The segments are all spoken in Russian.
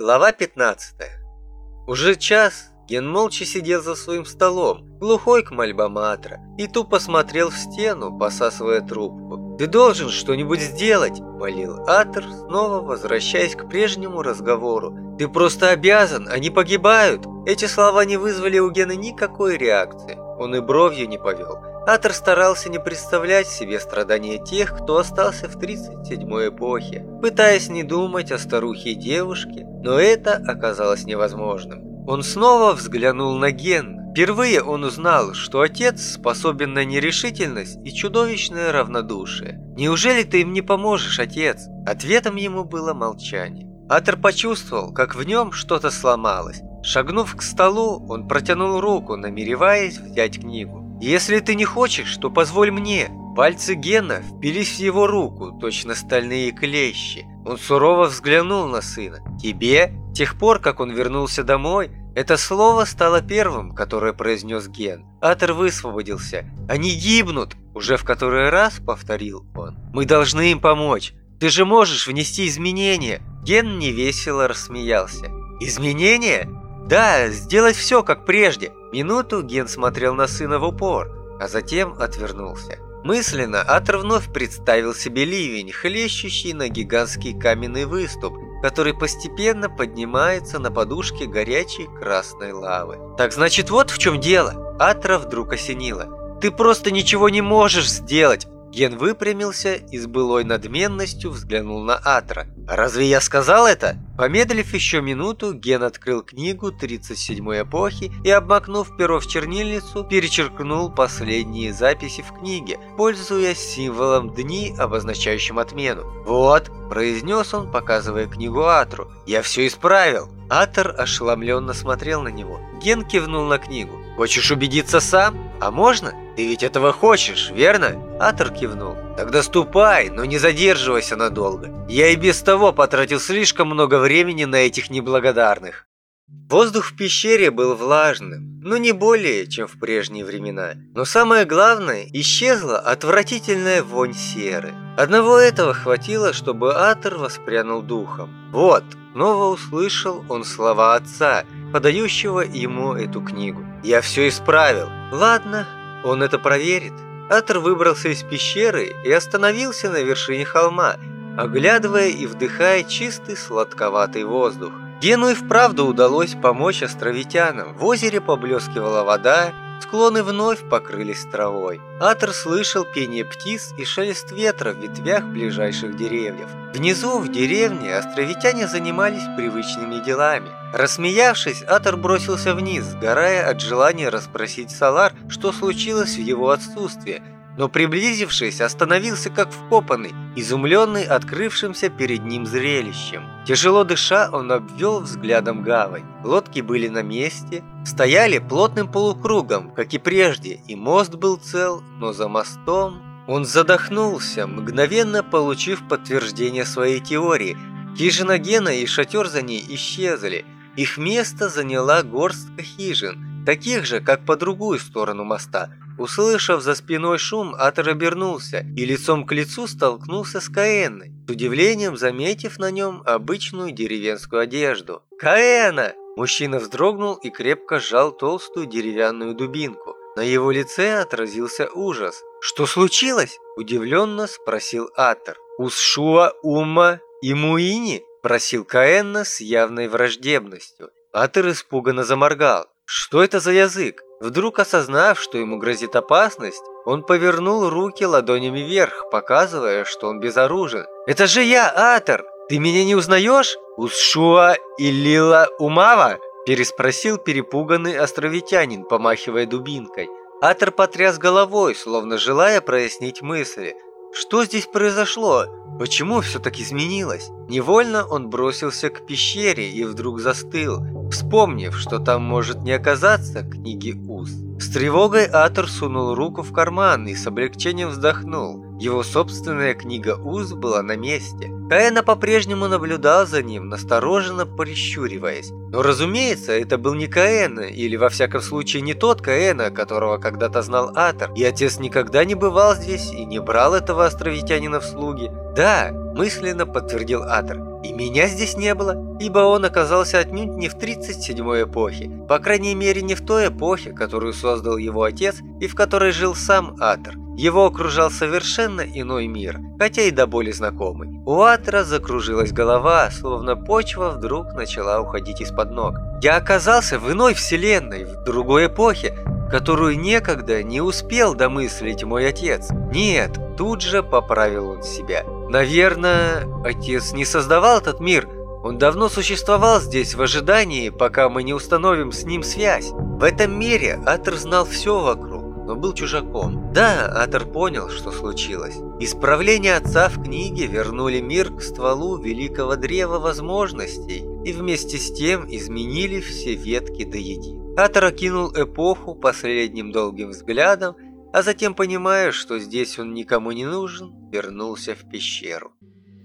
Глава 15 Уже час Ген молча сидел за своим столом, глухой к мольбам Атра, и тупо смотрел в стену, посасывая трубку. «Ты должен что-нибудь сделать!» – молил Атр, снова возвращаясь к прежнему разговору. «Ты просто обязан, они погибают!» Эти слова не вызвали у Гена никакой реакции. Он и бровью не повел. Атор старался не представлять себе страдания тех, кто остался в 37-й эпохе, пытаясь не думать о старухе и девушке, но это оказалось невозможным. Он снова взглянул на Ген. Впервые он узнал, что отец способен на нерешительность и чудовищное равнодушие. «Неужели ты им не поможешь, отец?» Ответом ему было молчание. Атор почувствовал, как в нем что-то сломалось. Шагнув к столу, он протянул руку, намереваясь взять книгу. «Если ты не хочешь, то позволь мне». Пальцы Гена впились в его руку, точно стальные клещи. Он сурово взглянул на сына. «Тебе?» С тех пор, как он вернулся домой, это слово стало первым, которое произнес Ген. Атер высвободился. «Они гибнут!» Уже в который раз повторил он. «Мы должны им помочь. Ты же можешь внести изменения!» Ген невесело рассмеялся. «Изменения? Да, сделать все как прежде. Минуту Ген смотрел на сына в упор, а затем отвернулся. Мысленно Атр вновь представил себе ливень, хлещущий на гигантский каменный выступ, который постепенно поднимается на подушке горячей красной лавы. «Так значит, вот в чем дело!» Атра вдруг осенило. «Ты просто ничего не можешь сделать! Ген выпрямился и с былой надменностью взглянул на Атра. «Разве я сказал это?» Помедлив еще минуту, Ген открыл книгу 37-й эпохи и, обмакнув перо в чернильницу, перечеркнул последние записи в книге, пользуясь символом дни, обозначающим отмену. «Вот», – произнес он, показывая книгу Атру, – «я все исправил». Атор ошеломленно смотрел на него. Ген кивнул на книгу. «Хочешь убедиться сам? А можно? Ты ведь этого хочешь, верно?» Атор кивнул. «Тогда ступай, но не задерживайся надолго. Я и без того потратил слишком много времени на этих неблагодарных». Воздух в пещере был влажным, но не более, чем в прежние времена. Но самое главное, исчезла отвратительная вонь серы. Одного этого хватило, чтобы Атор воспрянул духом. Вот, снова услышал он слова отца, подающего ему эту книгу. «Я все исправил». «Ладно, он это проверит». Атор выбрался из пещеры и остановился на вершине холма, оглядывая и вдыхая чистый сладковатый воздух. Гену и вправду удалось помочь островитянам. В озере поблескивала вода, склоны вновь покрылись травой. Атор слышал пение птиц и шелест ветра в ветвях ближайших деревьев. Внизу, в деревне, островитяне занимались привычными делами. Рассмеявшись, Атор бросился вниз, сгорая от желания расспросить Салар, что случилось в его отсутствие – но приблизившись, остановился как вкопанный, изумленный открывшимся перед ним зрелищем. Тяжело дыша, он обвел взглядом гавань. Лодки были на месте, стояли плотным полукругом, как и прежде, и мост был цел, но за мостом... Он задохнулся, мгновенно получив подтверждение своей теории. Хижина Гена и шатер за ней исчезли. Их место заняла горстка хижин, таких же, как по другую сторону моста – Услышав за спиной шум, Атор обернулся и лицом к лицу столкнулся с Каэной, с удивлением заметив на нем обычную деревенскую одежду. «Каэна!» Мужчина вздрогнул и крепко сжал толстую деревянную дубинку. На его лице отразился ужас. «Что случилось?» – удивленно спросил Атор. «Усшуа Ума и Муини?» – просил Каэнна с явной враждебностью. Атор испуганно заморгал. «Что это за язык?» Вдруг осознав, что ему грозит опасность, он повернул руки ладонями вверх, показывая, что он безоружен. «Это же я, Атор! Ты меня не узнаешь? Усшуа и Лила Умава?» переспросил перепуганный островитянин, помахивая дубинкой. Атор потряс головой, словно желая прояснить мысли. Что здесь произошло? Почему все так изменилось? Невольно он бросился к пещере и вдруг застыл, вспомнив, что там может не оказаться книги Уз. С тревогой Атор сунул руку в карман и с облегчением вздохнул. Его собственная книга Уз была на месте. Каэна по-прежнему наблюдал за ним, настороженно прищуриваясь. Но, разумеется, это был не Каэна, или во всяком случае не тот Каэна, которого когда-то знал Атор, и отец никогда не бывал здесь и не брал этого островитянина в слуги. Да, мысленно подтвердил Атор. И меня здесь не было, ибо он оказался отнюдь не в 37-й эпохе, по крайней мере не в той эпохе, которую создал его отец и в которой жил сам Атор. Его окружал совершенно иной мир, хотя и до боли знакомый. У Атора закружилась голова, словно почва вдруг начала уходить из-под ног. Я оказался в иной вселенной, в другой эпохе, которую некогда не успел домыслить мой отец. Нет, тут же поправил он себя. Наверное, отец не создавал этот мир, он давно существовал здесь в ожидании, пока мы не установим с ним связь. В этом мире Атор знал все вокруг но был чужаком. Да, Атор понял, что случилось. Исправления отца в книге вернули мир к стволу великого древа возможностей и вместе с тем изменили все ветки до единой. Атор окинул эпоху последним долгим взглядом, а затем, понимая, что здесь он никому не нужен, вернулся в пещеру.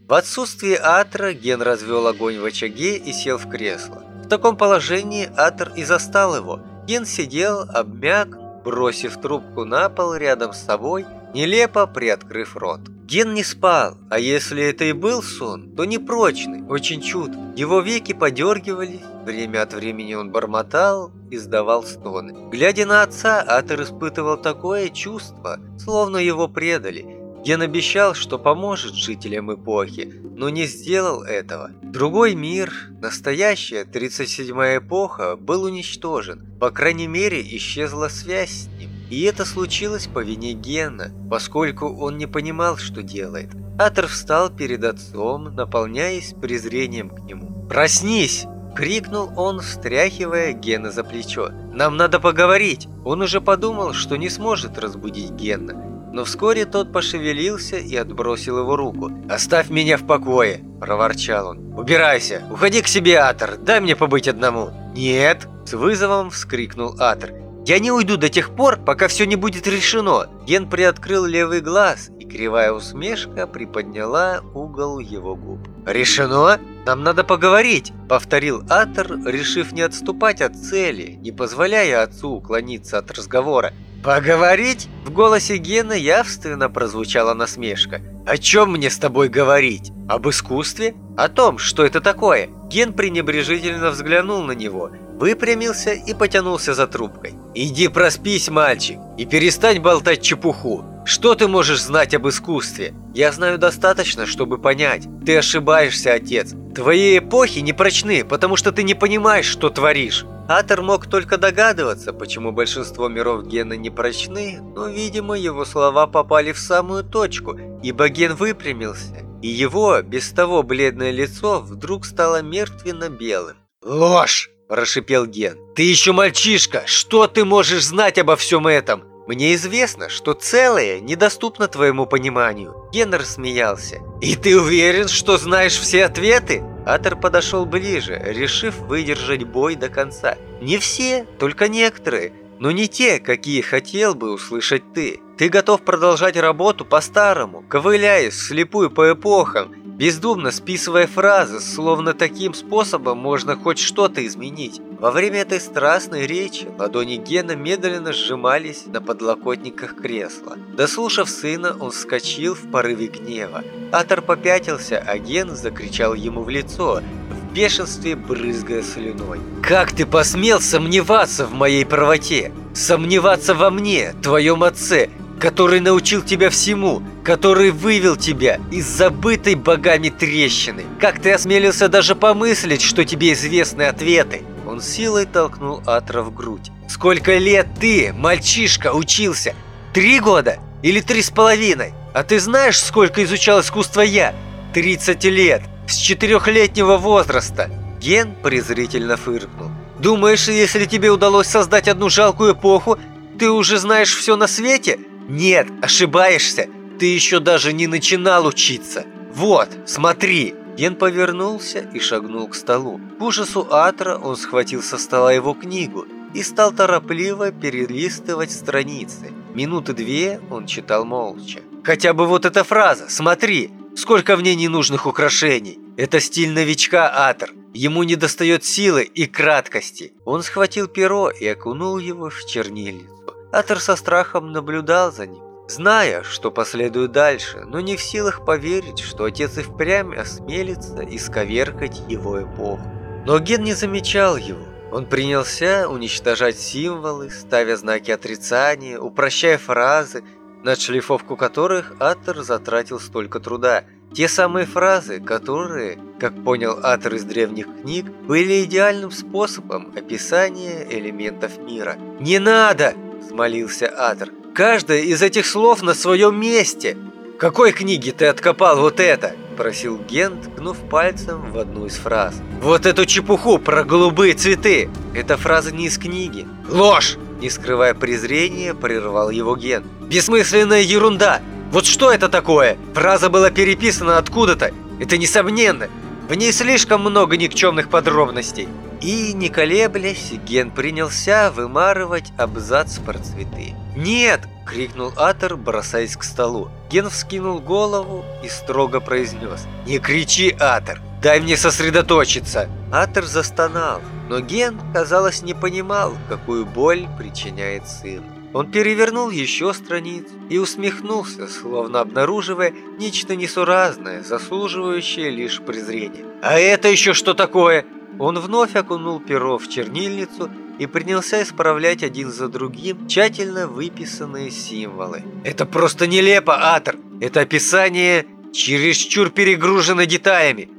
В отсутствие Атра Ген развел огонь в очаге и сел в кресло. В таком положении Атр и застал его. Ген сидел, обмяк, бросив трубку на пол рядом с собой, нелепо приоткрыв рот. Ген не спал, а если это и был сон, то непрочный, очень чуткий. Его веки подергивались, время от времени он бормотал, издавал стоны. Глядя на отца, Атер испытывал такое чувство, словно его предали. Ген обещал, что поможет жителям эпохи, но не сделал этого. Другой мир, настоящая 37-я эпоха, был уничтожен. По крайней мере, исчезла связь с ним. И это случилось по вине Гена, поскольку он не понимал, что делает. Атор встал перед отцом, наполняясь презрением к нему. «Проснись!» – крикнул он, встряхивая Гена за плечо. «Нам надо поговорить!» Он уже подумал, что не сможет разбудить Гена, но вскоре тот пошевелился и отбросил его руку. «Оставь меня в покое!» – проворчал он. «Убирайся! Уходи к себе, Атор! Дай мне побыть одному!» «Нет!» – с вызовом вскрикнул Атор. «Я не уйду до тех пор, пока все не будет решено!» Ген приоткрыл левый глаз, и кривая усмешка приподняла угол его губ. «Решено? Нам надо поговорить!» – повторил Атор, решив не отступать от цели, не позволяя отцу уклониться от разговора. «Поговорить?» В голосе Гена явственно прозвучала насмешка. «О чем мне с тобой говорить? Об искусстве? О том, что это такое?» Ген пренебрежительно взглянул на него, выпрямился и потянулся за трубкой. «Иди проспись, мальчик, и перестань болтать чепуху. Что ты можешь знать об искусстве? Я знаю достаточно, чтобы понять. Ты ошибаешься, отец. Твои эпохи не прочны, потому что ты не понимаешь, что творишь. Атер мог только догадываться, почему большинство миров Гена не прочны, но, видимо, его слова попали в самую точку, ибо Ген выпрямился, и его, без того бледное лицо, вдруг стало мертвенно-белым. «Ложь!» – прошипел Ген. «Ты еще мальчишка! Что ты можешь знать обо всем этом?» «Мне известно, что целое недоступно твоему пониманию», – Ген рассмеялся. «И ты уверен, что знаешь все ответы?» Атер подошел ближе, решив выдержать бой до конца. Не все, только некоторые, но не те, какие хотел бы услышать ты. Ты готов продолжать работу по-старому, ковыляясь слепую по эпохам, бездумно списывая фразы, словно таким способом можно хоть что-то изменить. Во время этой страстной речи ладони Гена медленно сжимались на подлокотниках кресла. Дослушав сына, он вскочил в порыве гнева. Атор попятился, а Ген закричал ему в лицо, в бешенстве брызгая слюной. «Как ты посмел сомневаться в моей правоте? Сомневаться во мне, твоем отце, который научил тебя всему, который вывел тебя из забытой богами трещины. Как ты осмелился даже помыслить, что тебе известны ответы?» Он силой толкнул Атра в грудь. «Сколько лет ты, мальчишка, учился? Три года? Или три с половиной? А ты знаешь, сколько изучал искусство я? Тридцать лет, с четырехлетнего возраста!» Ген презрительно фыркнул. «Думаешь, если тебе удалось создать одну жалкую эпоху, ты уже знаешь все на свете?» «Нет, ошибаешься! Ты еще даже не начинал учиться! Вот, смотри!» Ген повернулся и шагнул к столу. К ужасу Атра он схватил со стола его книгу и стал торопливо перелистывать страницы. Минуты две он читал молча. «Хотя бы вот эта фраза, смотри!» Сколько в ней ненужных украшений! Это стиль новичка Атор. Ему недостает силы и краткости. Он схватил перо и окунул его в чернильницу. Атор со страхом наблюдал за ним, зная, что последует дальше, но не в силах поверить, что отец и впрямь осмелится исковеркать его эпоху. Но Ген не замечал его. Он принялся уничтожать символы, ставя знаки отрицания, упрощая фразы, на шлифовку которых Атор затратил столько труда. Те самые фразы, которые, как понял Атор из древних книг, были идеальным способом описания элементов мира. «Не надо!» – взмолился Атор. «Каждое из этих слов на своем месте!» «В какой книге ты откопал вот это?» – просил Ген, ткнув пальцем в одну из фраз. «Вот эту чепуху про голубые цветы!» Эта фраза не из книги. «Ложь!» – не скрывая презрения, прервал его Ген. «Бессмысленная ерунда! Вот что это такое? Фраза была переписана откуда-то. Это несомненно. В ней слишком много никчемных подробностей. И, не колеблясь, Ген принялся вымарывать абзац про цветы. «Нет!» – крикнул Атор, бросаясь к столу. Ген вскинул голову и строго произнес. «Не кричи, Атор! Дай мне сосредоточиться!» Атор застонал, но Ген, казалось, не понимал, какую боль причиняет сын. Он перевернул еще страницу и усмехнулся, словно обнаруживая нечто несуразное, заслуживающее лишь презрения. «А это еще что такое?» Он вновь окунул перо в чернильницу и принялся исправлять один за другим тщательно выписанные символы. «Это просто нелепо, Атор! Это описание чересчур перегружено деталями!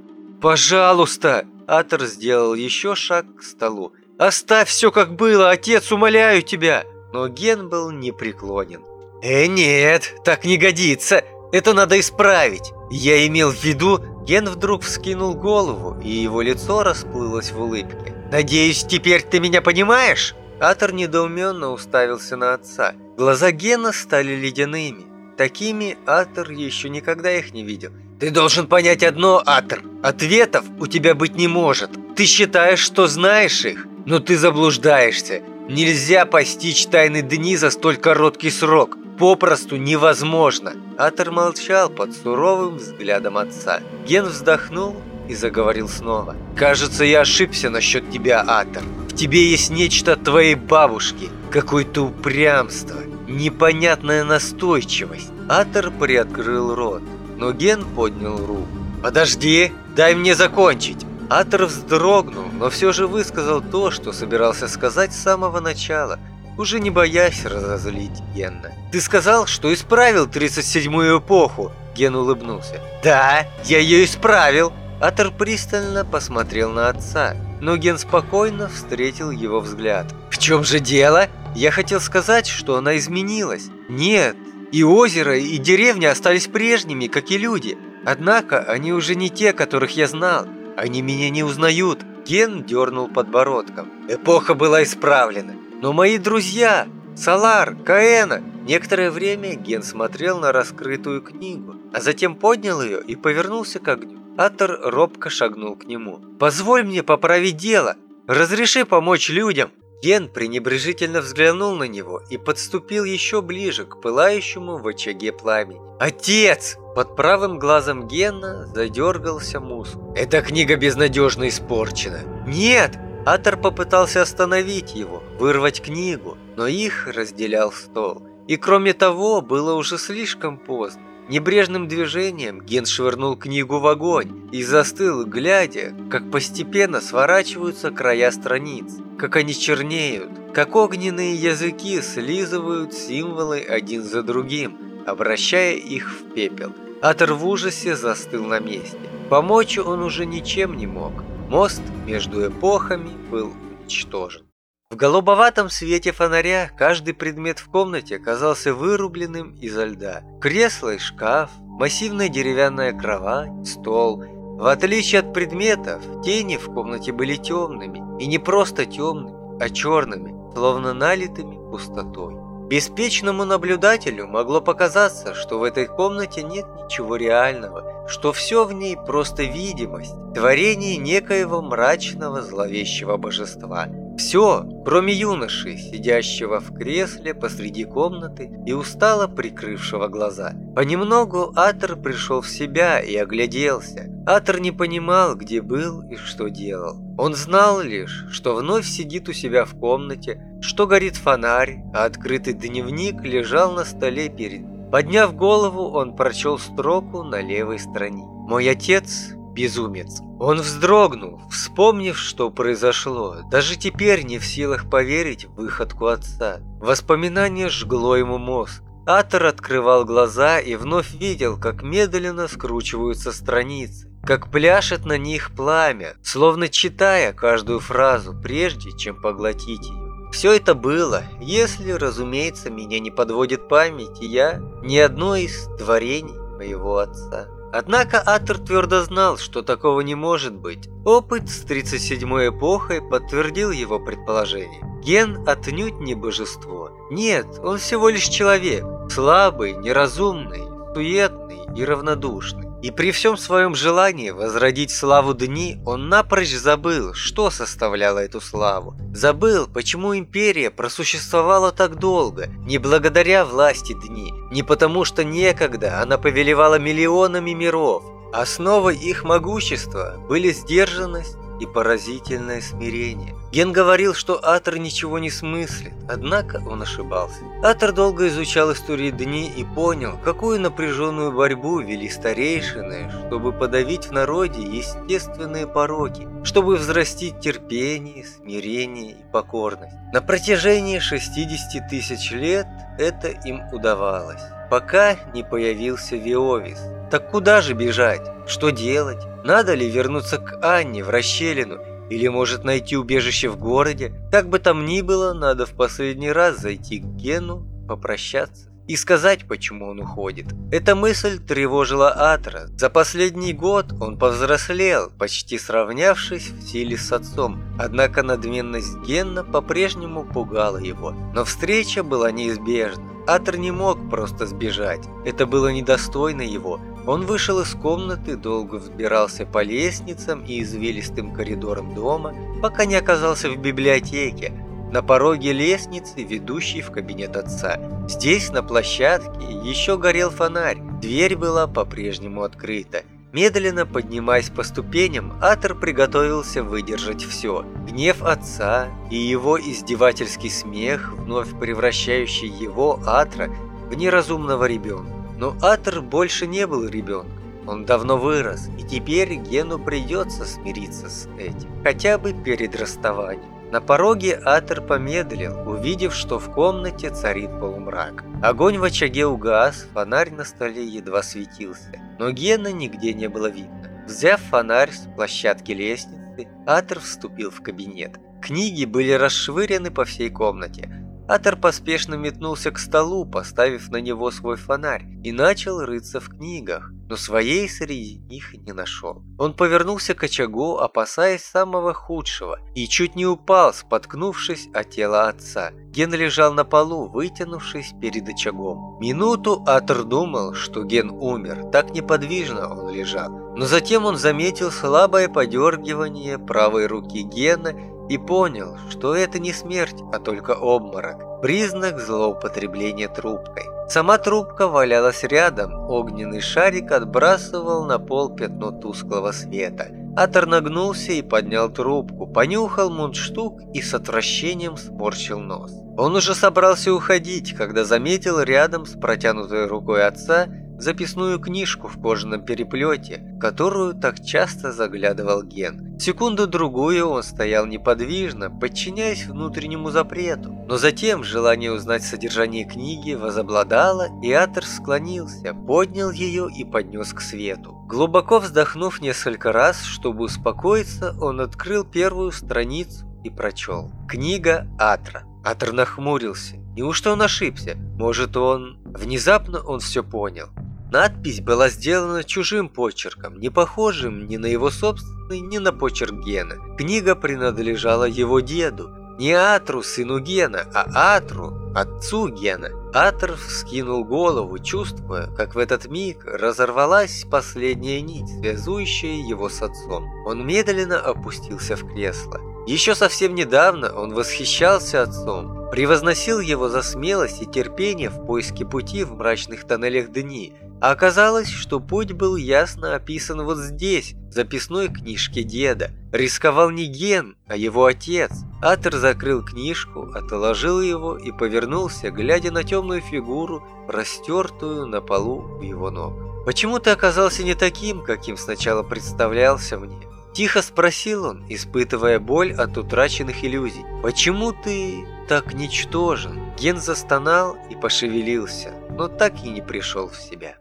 Пожалуйста!» Атор сделал еще шаг к столу. «Оставь все как было, отец, умоляю тебя!» Но Ген был непреклонен. «Э, нет, так не годится! Это надо исправить! Я имел в виду...» Ген вдруг вскинул голову, и его лицо расплылось в улыбке. «Надеюсь, теперь ты меня понимаешь?» Атор недоуменно уставился на отца. Глаза Гена стали ледяными. Такими Атор еще никогда их не видел. «Ты должен понять одно, Атор. Ответов у тебя быть не может. Ты считаешь, что знаешь их, но ты заблуждаешься. Нельзя постичь тайны дни за столь короткий срок. Попросту невозможно. Атор молчал под суровым взглядом отца. Ген вздохнул и заговорил снова. «Кажется, я ошибся насчет тебя, Атор. В тебе есть нечто от твоей бабушки, какое-то упрямство, непонятная настойчивость». Атор приоткрыл рот, но Ген поднял руку. «Подожди, дай мне закончить!» Атор вздрогнул, но все же высказал то, что собирался сказать с самого начала, уже не боясь разозлить Генна. «Ты сказал, что исправил 37-ю эпоху!» Ген улыбнулся. «Да, я ее исправил!» Атор пристально посмотрел на отца, но Ген спокойно встретил его взгляд. «В чем же дело? Я хотел сказать, что она изменилась. Нет, и озеро, и деревня остались прежними, как и люди. Однако они уже не те, которых я знал. Они меня не узнают». Ген дернул подбородком. Эпоха была исправлена. Но мои друзья, Салар, Каэна... Некоторое время Ген смотрел на раскрытую книгу, а затем поднял ее и повернулся к огню. Атор робко шагнул к нему. «Позволь мне поправить дело! Разреши помочь людям!» Ген пренебрежительно взглянул на него и подступил еще ближе к пылающему в очаге пламени. «Отец!» Под правым глазом Гена задергался мускул. «Эта книга безнадежно испорчена!» «Нет!» Атор попытался остановить его, вырвать книгу, но их разделял стол. И кроме того, было уже слишком поздно. Небрежным движением Ген швырнул книгу в огонь и застыл, глядя, как постепенно сворачиваются края страниц, как они чернеют, как огненные языки слизывают символы один за другим, обращая их в пепел. Атор в ужасе застыл на месте. Помочь он уже ничем не мог. Мост между эпохами был уничтожен. В голубоватом свете фонаря каждый предмет в комнате казался вырубленным изо льда. Кресло и шкаф, массивная деревянная кровать, стол. В отличие от предметов, тени в комнате были темными. И не просто темными, а черными, словно налитыми пустотой. Беспечному наблюдателю могло показаться, что в этой комнате нет ничего реального, что все в ней просто видимость, творение некоего мрачного зловещего божества. Все, кроме юноши, сидящего в кресле посреди комнаты и устало прикрывшего глаза. Понемногу Атер пришел в себя и огляделся. Атер не понимал, где был и что делал. Он знал лишь, что вновь сидит у себя в комнате, что горит фонарь, а открытый дневник лежал на столе перед. Подняв голову, он прочел строку на левой стороне. «Мой отец безумец. Он вздрогнул, вспомнив, что произошло. Даже теперь не в силах поверить в выходку отца. Воспоминание жгло ему мозг. Атор открывал глаза и вновь видел, как медленно скручиваются страницы, как пляшет на них пламя, словно читая каждую фразу, прежде чем поглотить ее. Все это было, если, разумеется, меня не подводит память, и я ни одно из творений моего отца. Однако Атер твердо знал, что такого не может быть. Опыт с 37-й эпохой подтвердил его предположение. Ген отнюдь не божество. Нет, он всего лишь человек. Слабый, неразумный, суетный и равнодушный. И при всем своем желании возродить славу дни, он напрочь забыл, что составляло эту славу. Забыл, почему империя просуществовала так долго, не благодаря власти дни, не потому что некогда она повелевала миллионами миров. Основой их могущества были сдержанность и поразительное смирение. Ген говорил, что Атор ничего не смыслит, однако он ошибался. Атор долго изучал истории дни и понял, какую напряженную борьбу вели старейшины, чтобы подавить в народе естественные пороки, чтобы взрастить терпение, смирение и покорность. На протяжении 60 тысяч лет это им удавалось, пока не появился Виовис. Так куда же бежать? Что делать? Надо ли вернуться к Анне в расщелину? Или может найти убежище в городе? Как бы там ни было, надо в последний раз зайти к Гену, попрощаться и сказать, почему он уходит. Эта мысль тревожила Атра. За последний год он повзрослел, почти сравнявшись в силе с отцом. Однако надменность Гена по-прежнему пугала его. Но встреча была неизбежна. Атр не мог просто сбежать. Это было недостойно его. Он вышел из комнаты, долго взбирался по лестницам и извилистым коридорам дома, пока не оказался в библиотеке, на пороге лестницы, ведущей в кабинет отца. Здесь, на площадке, еще горел фонарь, дверь была по-прежнему открыта. Медленно поднимаясь по ступеням, Атор приготовился выдержать все. Гнев отца и его издевательский смех, вновь превращающий его, Атра, в неразумного ребенка. Но Атер больше не был ребенком. Он давно вырос, и теперь Гену придется смириться с этим, хотя бы перед расставанием. На пороге Атер помедлил, увидев, что в комнате царит полумрак. Огонь в очаге угас, фонарь на столе едва светился, но Гена нигде не было видно. Взяв фонарь с площадки лестницы, Атер вступил в кабинет. Книги были расшвырены по всей комнате, Атор поспешно метнулся к столу, поставив на него свой фонарь, и начал рыться в книгах, но своей среди них не нашел. Он повернулся к очагу, опасаясь самого худшего, и чуть не упал, споткнувшись о тело отца. Ген лежал на полу, вытянувшись перед очагом. Минуту Атор думал, что Ген умер, так неподвижно он лежал. Но затем он заметил слабое подергивание правой руки Гена и понял, что это не смерть, а только обморок, признак злоупотребления трубкой. Сама трубка валялась рядом, огненный шарик отбрасывал на пол пятно тусклого света. Атор нагнулся и поднял трубку, понюхал мундштук и с отвращением сморщил нос. Он уже собрался уходить, когда заметил рядом с протянутой рукой отца записную книжку в кожаном переплете, которую так часто заглядывал Ген. Секунду-другую он стоял неподвижно, подчиняясь внутреннему запрету. Но затем желание узнать содержание книги возобладало, и Атер склонился, поднял ее и поднес к свету. Глубоко вздохнув несколько раз, чтобы успокоиться, он открыл первую страницу и прочел. Книга Атра. Атр нахмурился. Неужто он ошибся? Может, он... Внезапно он все понял. Надпись была сделана чужим почерком, не похожим ни на его собственный, ни на почерк Гена. Книга принадлежала его деду. Не Атру, сыну Гена, а Атру, отцу Гена. Атр вскинул голову, чувствуя, как в этот миг разорвалась последняя нить, связующая его с отцом. Он медленно опустился в кресло. Еще совсем недавно он восхищался отцом, превозносил его за смелость и терпение в поиске пути в мрачных тоннелях дни, а оказалось, что путь был ясно описан вот здесь, в записной книжке деда. Рисковал не Ген, а его отец. Атер закрыл книжку, отложил его и повернулся, глядя на темную фигуру, простертую на полу у его ног. «Почему ты оказался не таким, каким сначала представлялся мне?» Тихо спросил он, испытывая боль от утраченных иллюзий. «Почему ты так ничтожен?» Ген застонал и пошевелился, но так и не пришел в себя.